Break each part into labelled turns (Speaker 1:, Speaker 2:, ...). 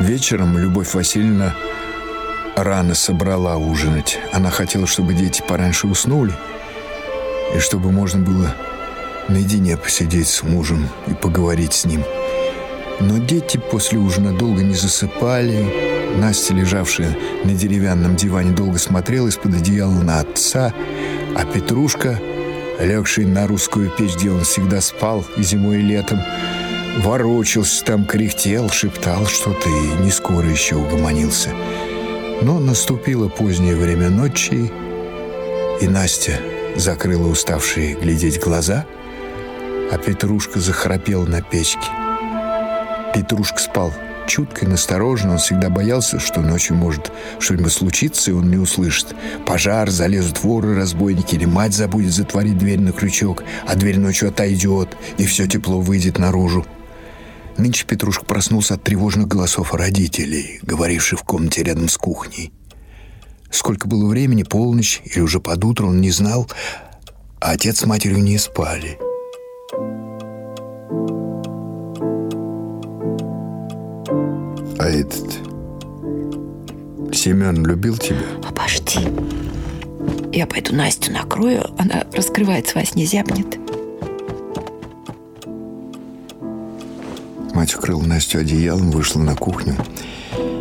Speaker 1: Вечером Любовь Васильевна рано собрала ужинать. Она хотела, чтобы дети пораньше уснули, и чтобы можно было наедине посидеть с мужем и поговорить с ним. Но дети после ужина долго не засыпали. Настя, лежавшая на деревянном диване, долго смотрела из-под одеяла на отца, а Петрушка, легший на русскую печь, где он всегда спал и зимой, и летом, ворочался там, кряхтел, шептал что-то и не скоро еще угомонился. Но наступило позднее время ночи, и Настя закрыла уставшие глядеть глаза, а Петрушка захрапел на печке. Петрушка спал чутко и настороженно. Он всегда боялся, что ночью может что-нибудь случиться, и он не услышит. Пожар, залезут воры, разбойники, или мать забудет затворить дверь на крючок, а дверь ночью отойдет, и все тепло выйдет наружу. Нынче Петрушка проснулся от тревожных голосов родителей, говоривших в комнате рядом с кухней. Сколько было времени, полночь или уже под утро, он не знал, а отец с матерью не спали. А этот Семен любил тебя?
Speaker 2: Обожди. Я пойду Настю накрою, она раскрывается во сне, зябнет.
Speaker 1: Мать укрыла Настю одеялом, вышла на кухню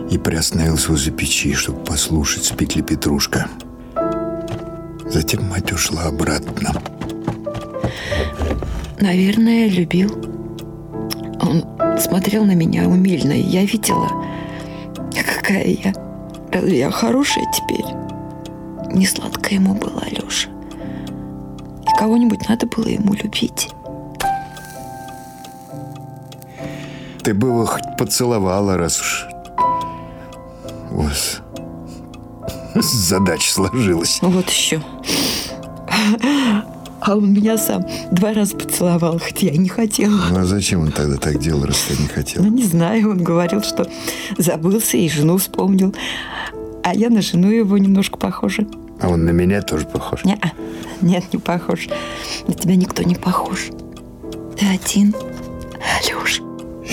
Speaker 1: и приостановилась возле печи, чтобы послушать, спит ли Петрушка. Затем мать ушла обратно.
Speaker 2: Наверное, любил. Он смотрел на меня умильно, и я видела, какая я. Разве я хорошая теперь? Не сладко ему было, Алеша. И кого-нибудь надо было ему любить.
Speaker 1: Ты бы его хоть поцеловала, раз уж у вас задача сложилась.
Speaker 2: Вот еще. А он меня сам два раза поцеловал, хоть я не хотела.
Speaker 1: Ну а зачем он тогда так делал, раз ты не хотел?
Speaker 2: Ну, не знаю, он говорил, что забылся и жену вспомнил. А я на жену его немножко похожа.
Speaker 1: А он на меня тоже похож?
Speaker 2: Не -а. Нет, не похож. На тебя никто не похож. Ты один.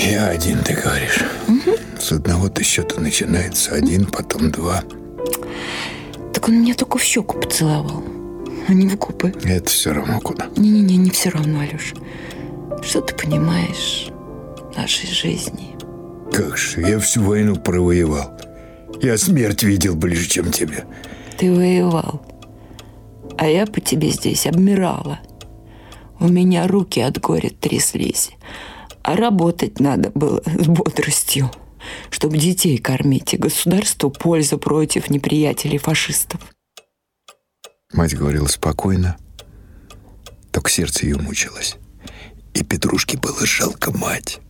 Speaker 1: Я один, ты говоришь.
Speaker 2: Угу.
Speaker 1: С одного-то счета начинается один, потом два.
Speaker 2: Так он меня только в щеку поцеловал, а не в губы.
Speaker 1: Это все равно куда.
Speaker 2: Не-не-не, не все равно, Алёш. Что ты понимаешь нашей жизни?
Speaker 1: Как же, я всю войну провоевал. Я смерть видел ближе, чем тебя.
Speaker 2: Ты воевал, а я по тебе здесь обмирала. У меня руки от горя тряслись, а работать надо было с бодростью, чтобы детей кормить и государству пользу против неприятелей фашистов.
Speaker 1: Мать говорила спокойно, только сердце ее мучилось. И Петрушке было жалко мать.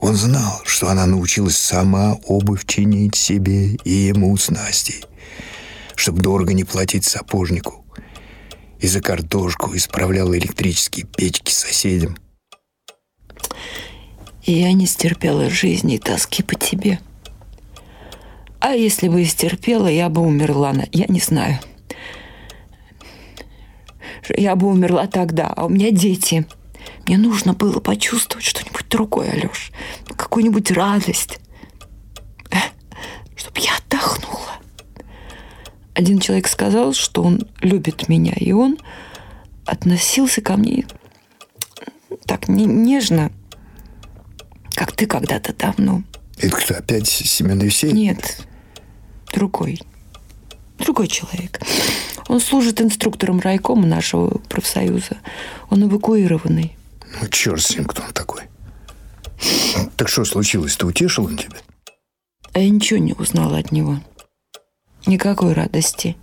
Speaker 1: Он знал, что она научилась сама обувь чинить себе и ему с Настей, чтобы дорого не платить сапожнику. И за картошку исправляла электрические печки соседям.
Speaker 2: Я не стерпела жизни и тоски по тебе. А если бы и стерпела, я бы умерла. На... Я не знаю. Я бы умерла тогда, а у меня дети. Мне нужно было почувствовать что-нибудь другое, Алёш. Какую-нибудь радость. Чтобы я отдохнула. Один человек сказал, что он любит меня, и он относился ко мне так нежно, как ты когда-то давно.
Speaker 1: Это кто, опять Семен Евсеевич?
Speaker 2: Нет, другой. Другой человек. Он служит инструктором райкома нашего профсоюза. Он эвакуированный.
Speaker 1: Ну, черт с ним, кто он такой. Так что случилось? Ты утешил он тебя?
Speaker 2: А я ничего не узнала от него. Никакой радости.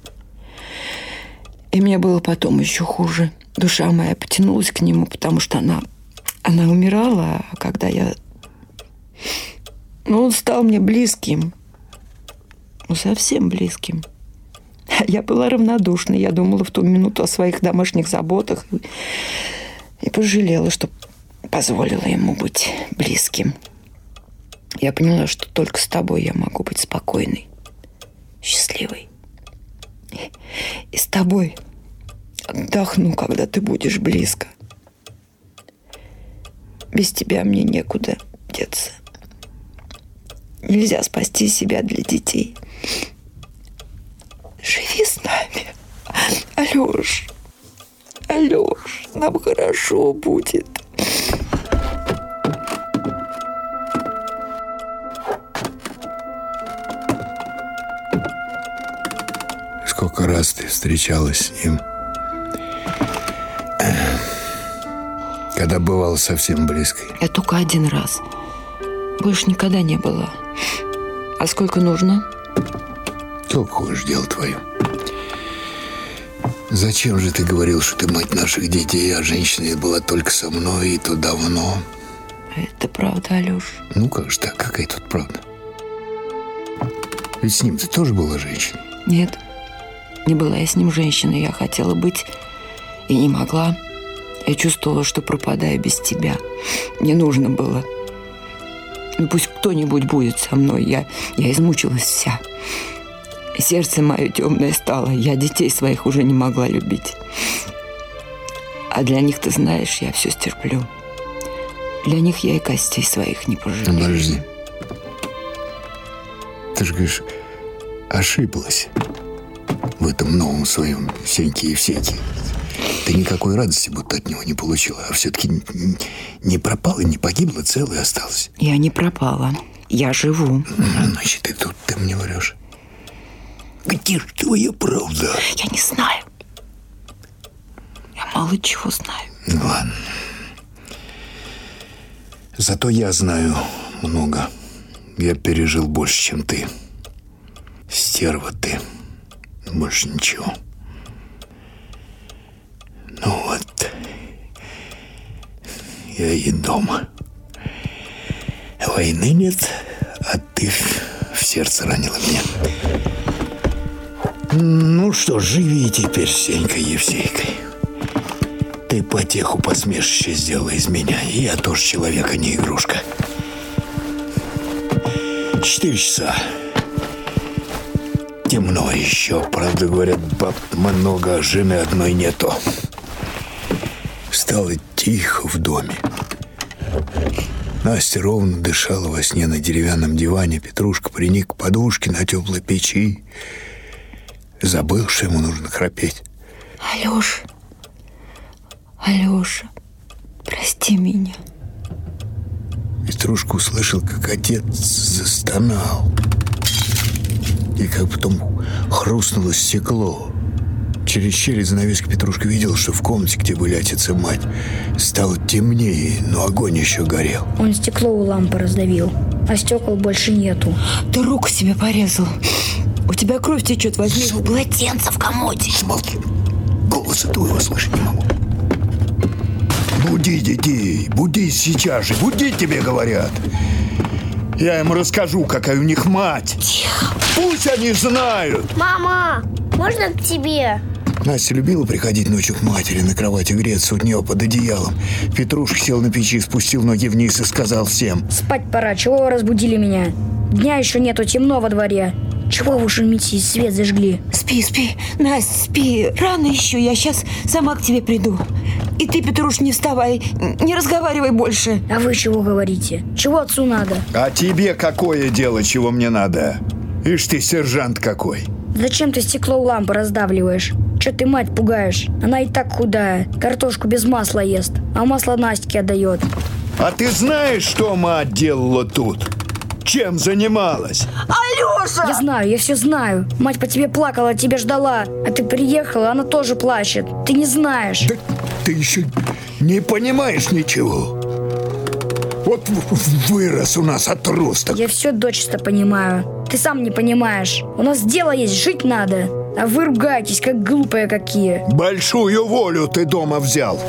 Speaker 2: И мне было потом еще хуже. Душа моя потянулась к нему, потому что она, она умирала, а когда я... Ну, он стал мне близким. Ну, совсем близким. Я была равнодушна. Я думала в ту минуту о своих домашних заботах и, пожалела, что позволила ему быть близким. Я поняла, что только с тобой я могу быть спокойной, счастливой. И с тобой отдохну, когда ты будешь близко. Без тебя мне некуда деться. Нельзя спасти себя для детей. Живи с нами, Алёш. Алёш, нам хорошо будет.
Speaker 1: Сколько раз ты встречалась с ним? Когда бывала совсем близкой.
Speaker 2: Я только один раз. Больше никогда не было. А сколько нужно?
Speaker 1: Как хочешь, дело твое. Зачем же ты говорил, что ты мать наших детей, а женщина была только со мной, и то давно?
Speaker 2: Это правда, Алёш.
Speaker 1: Ну как же так, какая тут правда? Ведь с ним ты тоже была женщиной.
Speaker 2: Нет, не была я с ним женщиной. Я хотела быть и не могла. Я чувствовала, что пропадаю без тебя. Не нужно было. Ну пусть кто-нибудь будет со мной. Я, я измучилась вся. Сердце мое темное стало. Я детей своих уже не могла любить. А для них, ты знаешь, я все стерплю. Для них я и костей своих не пожалею.
Speaker 1: Подожди. Ты же говоришь, ошиблась в этом новом своем Сеньке Евсейке. Ты никакой радости будто от него не получила, а все-таки не пропала, не погибла, целая осталась.
Speaker 2: Я не пропала. Я живу.
Speaker 1: Значит, и тут ты мне врешь. Где же твоя правда?
Speaker 2: Я не знаю. Я мало чего знаю.
Speaker 1: Ну, ладно. Зато я знаю много. Я пережил больше, чем ты. Стерва ты. Больше ничего. Ну вот. Я и дома. Войны нет, а ты в сердце ранила меня. Ну что, живи теперь, Сенька Евсейкой. Ты потеху посмешище сделала из меня, я тоже человек, а не игрушка. Четыре часа. Темно еще, правда, говорят, баб много, а жены одной нету. Стало тихо в доме. Настя ровно дышала во сне на деревянном диване. Петрушка приник к подушке на теплой печи. Забыл, что ему нужно храпеть.
Speaker 2: Алёша, Алёша, прости меня.
Speaker 1: Петрушка услышал, как отец застонал. И как потом хрустнуло стекло. Через щель занавески Петрушка видел, что в комнате, где были отец и мать, стало темнее, но огонь еще горел.
Speaker 3: Он стекло у лампы раздавил, а стекол больше нету.
Speaker 2: Ты руку себе порезал. У тебя кровь течет, возьми его полотенце в комоде.
Speaker 1: Смолки. Голоса твоего слышать не могу. Буди детей, буди сейчас же, буди тебе говорят. Я им расскажу, какая у них мать.
Speaker 2: Тихо.
Speaker 1: Пусть они знают.
Speaker 4: Мама, можно к тебе?
Speaker 1: Настя любила приходить ночью к матери на кровати греться у нее под одеялом. Петрушка сел на печи, спустил ноги вниз и сказал всем.
Speaker 3: Спать пора, чего вы разбудили меня? Дня еще нету, темно во дворе. Чего вы шумите, свет зажгли?
Speaker 2: Спи, спи, Настя, спи. Рано еще, я сейчас сама к тебе приду. И ты, Петруш, не вставай, не разговаривай больше.
Speaker 3: А вы чего говорите? Чего отцу надо?
Speaker 1: А тебе какое дело, чего мне надо? Ишь ты, сержант какой.
Speaker 3: Зачем ты стекло у лампы раздавливаешь? Че ты мать пугаешь? Она и так худая. Картошку без масла ест, а масло Настике отдает.
Speaker 1: А ты знаешь, что мать делала тут? Чем занималась?
Speaker 2: Алеша!
Speaker 3: Я знаю, я все знаю. Мать по тебе плакала, тебя ждала. А ты приехала, она тоже плачет. Ты не знаешь.
Speaker 1: Да ты еще не понимаешь ничего. Вот вырос у нас отросток.
Speaker 3: Я все дочисто понимаю. Ты сам не понимаешь. У нас дело есть, жить надо. А вы ругаетесь, как глупые какие.
Speaker 1: Большую волю ты дома взял.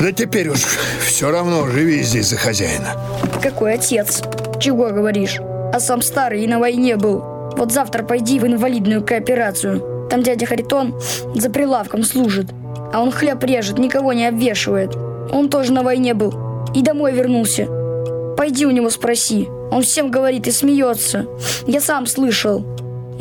Speaker 1: Да теперь уж все равно живи здесь за хозяина.
Speaker 3: Какой отец? Чего говоришь? А сам старый и на войне был. Вот завтра пойди в инвалидную кооперацию. Там дядя Харитон за прилавком служит. А он хлеб режет, никого не обвешивает. Он тоже на войне был. И домой вернулся. Пойди у него спроси. Он всем говорит и смеется. Я сам слышал.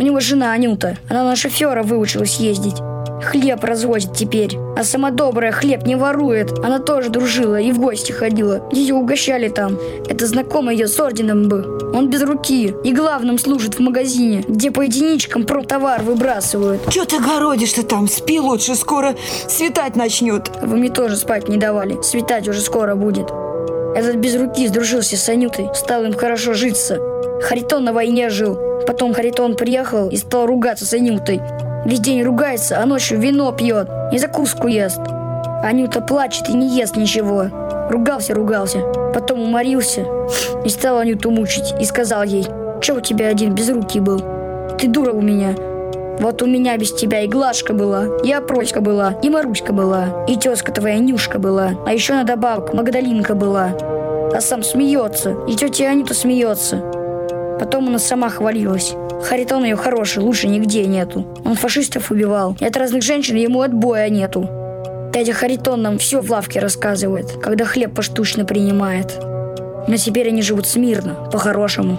Speaker 3: У него жена Анюта. Она на шофера выучилась ездить. Хлеб развозит теперь. А сама добрая хлеб не ворует. Она тоже дружила и в гости ходила. Ее угощали там. Это знакомый ее с орденом был. Он без руки и главным служит в магазине, где по единичкам промтовар выбрасывают.
Speaker 2: Че ты городишь-то там? Спи лучше, скоро светать начнет.
Speaker 3: Вы мне тоже спать не давали. Светать уже скоро будет. Этот без руки сдружился с Анютой, стал им хорошо житься. Харитон на войне жил. Потом Харитон приехал и стал ругаться с Анютой. Весь день ругается, а ночью вино пьет и закуску ест. Анюта плачет и не ест ничего. Ругался, ругался. Потом уморился и стал Анюту мучить. И сказал ей, что у тебя один без руки был? Ты дура у меня. Вот у меня без тебя и Глашка была, и Опроська была, и Маруська была, и тезка твоя Нюшка была, а еще на добавку Магдалинка была. А сам смеется, и тетя Анюта смеется. Потом она сама хвалилась. Харитон ее хороший, лучше нигде нету. Он фашистов убивал, и от разных женщин ему отбоя нету. Дядя Харитон нам все в лавке рассказывает, когда хлеб поштучно принимает. Но теперь они живут смирно, по-хорошему.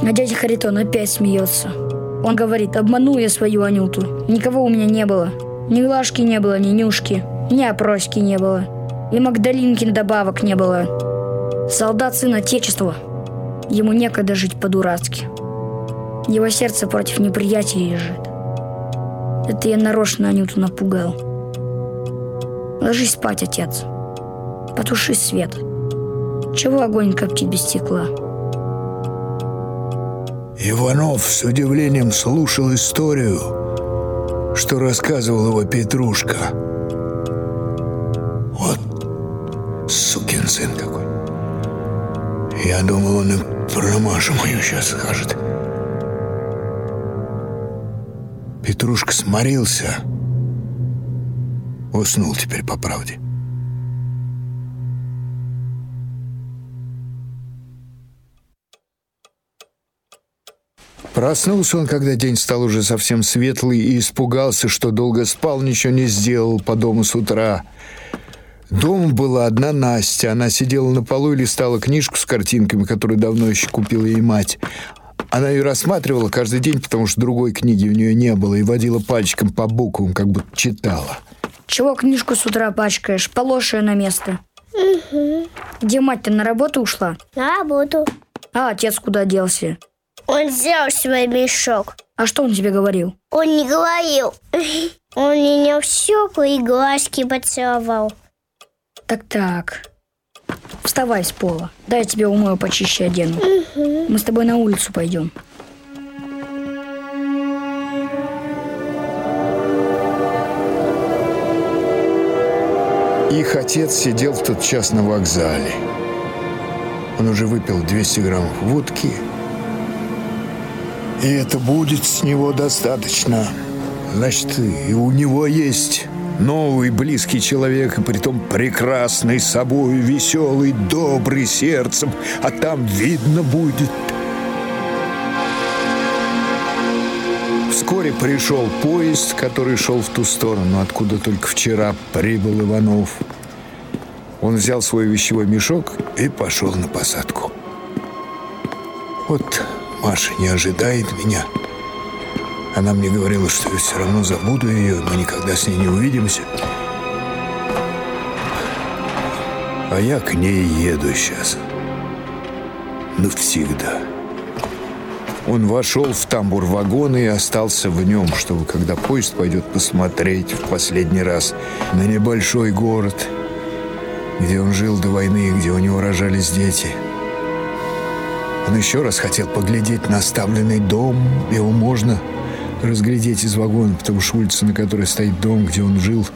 Speaker 3: А дядя Харитон опять смеется. Он говорит, обманул я свою Анюту. Никого у меня не было. Ни Глашки не было, ни Нюшки, ни Опроськи не было. И Магдалинки добавок не было. Солдат сын Отечества. Ему некогда жить по-дурацки. Его сердце против неприятия лежит. Это я нарочно Анюту напугал. Ложись спать, отец. Потуши свет. Чего огонь коптит без стекла?
Speaker 1: Иванов с удивлением слушал историю, что рассказывал его Петрушка. Вот сукин сын какой. Я думал, он и про Машу мою сейчас скажет. Петрушка сморился. Уснул теперь по правде. Проснулся он, когда день стал уже совсем светлый, и испугался, что долго спал, ничего не сделал по дому с утра. Дома была одна Настя. Она сидела на полу и листала книжку с картинками, которую давно еще купила ей мать. Она ее рассматривала каждый день, потому что другой книги у нее не было, и водила пальчиком по буквам, как будто читала.
Speaker 3: Чего книжку с утра пачкаешь? Положь ее на место.
Speaker 4: Угу.
Speaker 3: Где мать-то на работу ушла?
Speaker 4: На работу.
Speaker 3: А отец куда делся?
Speaker 4: Он взял свой мешок.
Speaker 3: А что он тебе говорил?
Speaker 4: Он не говорил. Он меня в щеку и глазки поцеловал.
Speaker 3: Так-так. Вставай с пола. Дай я тебе умою почище одену. Мы с тобой на улицу пойдем.
Speaker 1: Их отец сидел в тот час на вокзале. Он уже выпил 200 граммов водки. И это будет с него достаточно. Значит, и у него есть новый близкий человек, и притом прекрасный собой, веселый, добрый сердцем, а там видно будет. Вскоре пришел поезд, который шел в ту сторону, откуда только вчера прибыл Иванов. Он взял свой вещевой мешок и пошел на посадку. Вот Маша не ожидает меня. Она мне говорила, что я все равно забуду ее, мы никогда с ней не увидимся. А я к ней еду сейчас. Навсегда. Он вошел в тамбур вагона и остался в нем, чтобы, когда поезд пойдет посмотреть в последний раз на небольшой город, где он жил до войны и где у него рожались дети. Он еще раз хотел поглядеть на оставленный дом. Его можно разглядеть из вагона, потому что улица, на которой стоит дом, где он жил,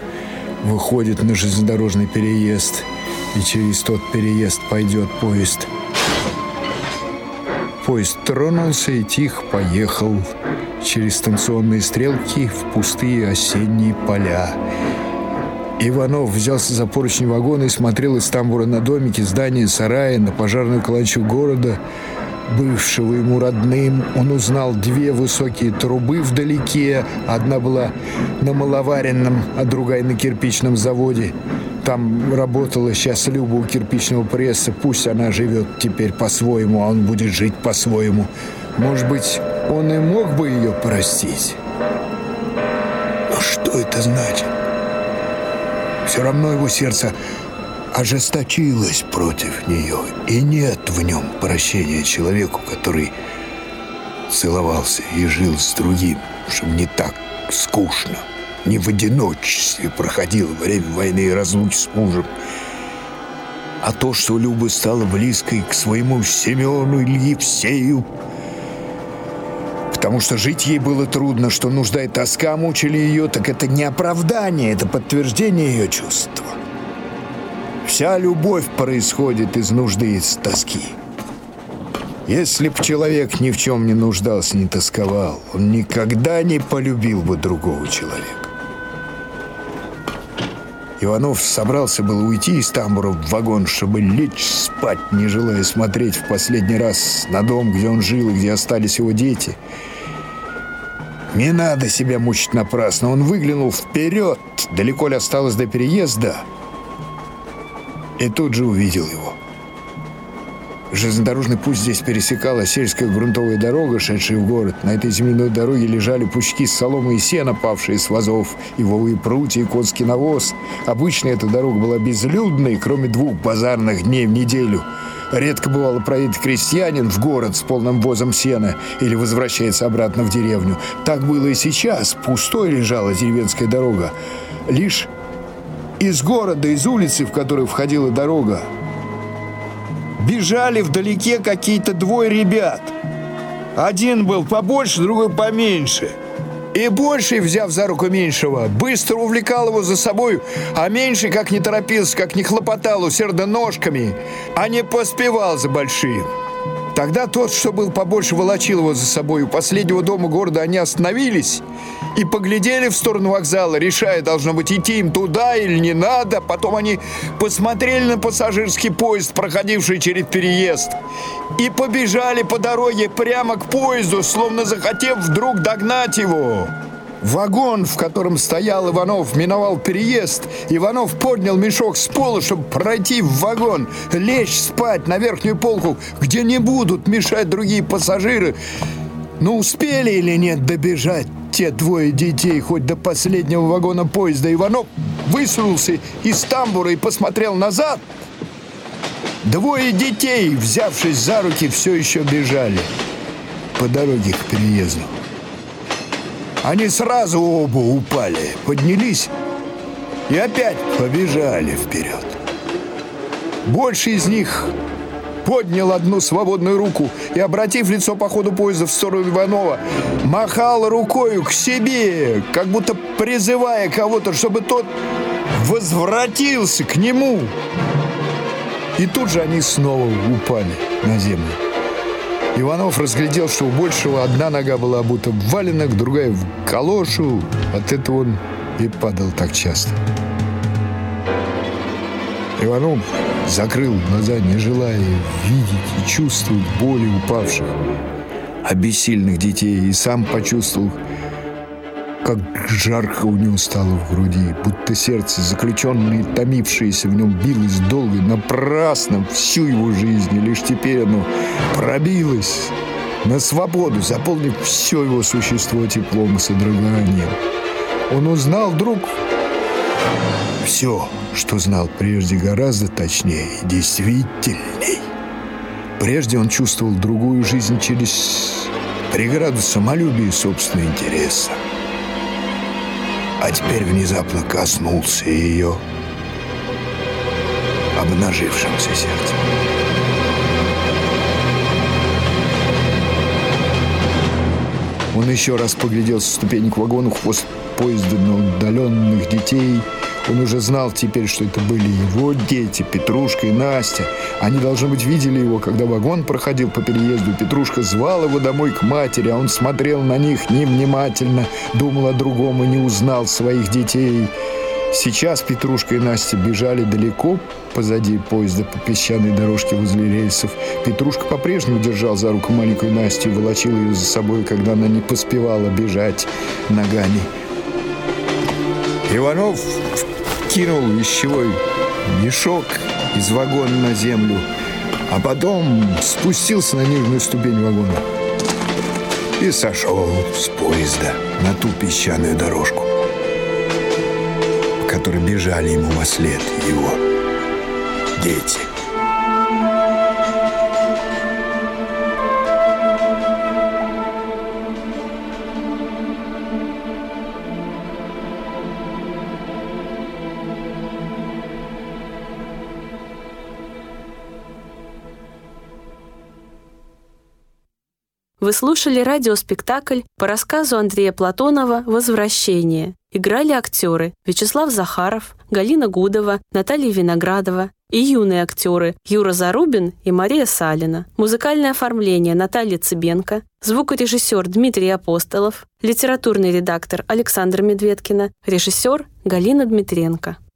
Speaker 1: выходит на железнодорожный переезд, и через тот переезд пойдет поезд – Поезд тронулся и тихо поехал через станционные стрелки в пустые осенние поля. Иванов взялся за поручень вагона и смотрел из тамбура на домики, здания, сараи, на пожарную каланчу города, бывшего ему родным. Он узнал две высокие трубы вдалеке. Одна была на маловаренном, а другая на кирпичном заводе. Там работала сейчас Люба у кирпичного пресса. Пусть она живет теперь по-своему, а он будет жить по-своему. Может быть, он и мог бы ее простить. Но что это значит? Все равно его сердце ожесточилась против нее, и нет в нем прощения человеку, который целовался и жил с другим, чтобы не так скучно, не в одиночестве проходило время войны и разлуки с мужем, а то, что Люба стала близкой к своему Семену или Евсею, потому что жить ей было трудно, что нужда и тоска мучили ее, так это не оправдание, это подтверждение ее чувства. Вся любовь происходит из нужды и из тоски. Если б человек ни в чем не нуждался, не тосковал, он никогда не полюбил бы другого человека. Иванов собрался было уйти из тамбура в вагон, чтобы лечь спать, не желая смотреть в последний раз на дом, где он жил и где остались его дети. Не надо себя мучить напрасно. Он выглянул вперед, далеко ли осталось до переезда, и тут же увидел его. Железнодорожный путь здесь пересекала сельская грунтовая дорога, шедшая в город. На этой земляной дороге лежали пучки с соломы и сена, павшие с вазов, и волые прутья, и конский навоз. Обычно эта дорога была безлюдной, кроме двух базарных дней в неделю. Редко бывало проедет крестьянин в город с полным возом сена или возвращается обратно в деревню. Так было и сейчас. Пустой лежала деревенская дорога. Лишь из города, из улицы, в которую входила дорога, бежали вдалеке какие-то двое ребят. Один был побольше, другой поменьше. И больший, взяв за руку меньшего, быстро увлекал его за собой, а меньший, как не торопился, как не хлопотал усердно ножками, а не поспевал за большим. Тогда тот, что был побольше, волочил его за собой. У последнего дома города они остановились и поглядели в сторону вокзала, решая, должно быть, идти им туда или не надо. Потом они посмотрели на пассажирский поезд, проходивший через переезд, и побежали по дороге прямо к поезду, словно захотев вдруг догнать его. Вагон, в котором стоял Иванов, миновал переезд. Иванов поднял мешок с пола, чтобы пройти в вагон, лечь спать на верхнюю полку, где не будут мешать другие пассажиры. Но успели или нет добежать те двое детей хоть до последнего вагона поезда? Иванов высунулся из тамбура и посмотрел назад. Двое детей, взявшись за руки, все еще бежали по дороге к переезду. Они сразу оба упали, поднялись и опять побежали вперед. Больше из них поднял одну свободную руку и, обратив лицо по ходу поезда в сторону Иванова, махал рукою к себе, как будто призывая кого-то, чтобы тот возвратился к нему. И тут же они снова упали на землю. Иванов разглядел, что у большего одна нога была будто в валенок, другая в калошу. От этого он и падал так часто. Иванов закрыл глаза, не желая видеть и чувствовать боли упавших, обессильных детей, и сам почувствовал, как жарко у него стало в груди, будто сердце, заключенное томившееся в нем, билось долго, напрасно всю его жизнь, и лишь теперь оно пробилось на свободу, заполнив все его существо теплом и содроганием. Он узнал вдруг все, что знал прежде, гораздо точнее и действительней. Прежде он чувствовал другую жизнь через преграду самолюбия и собственного интереса а теперь внезапно коснулся ее обнажившимся сердцем. Он еще раз поглядел со ступенек вагона хвост поезда на удаленных детей – он уже знал теперь, что это были его дети, Петрушка и Настя. Они, должно быть, видели его, когда вагон проходил по переезду. Петрушка звал его домой к матери, а он смотрел на них невнимательно, думал о другом и не узнал своих детей. Сейчас Петрушка и Настя бежали далеко позади поезда по песчаной дорожке возле рельсов. Петрушка по-прежнему держал за руку маленькую Настю и волочил ее за собой, когда она не поспевала бежать ногами. Иванов кинул вещевой мешок из вагона на землю, а потом спустился на нижнюю ступень вагона и сошел с поезда на ту песчаную дорожку, по которой бежали ему во след его дети.
Speaker 5: Вы слушали радиоспектакль по рассказу Андрея Платонова «Возвращение». Играли актеры Вячеслав Захаров, Галина Гудова, Наталья Виноградова и юные актеры Юра Зарубин и Мария Салина. Музыкальное оформление Наталья Цыбенко, звукорежиссер Дмитрий Апостолов, литературный редактор Александра Медведкина, режиссер Галина Дмитренко.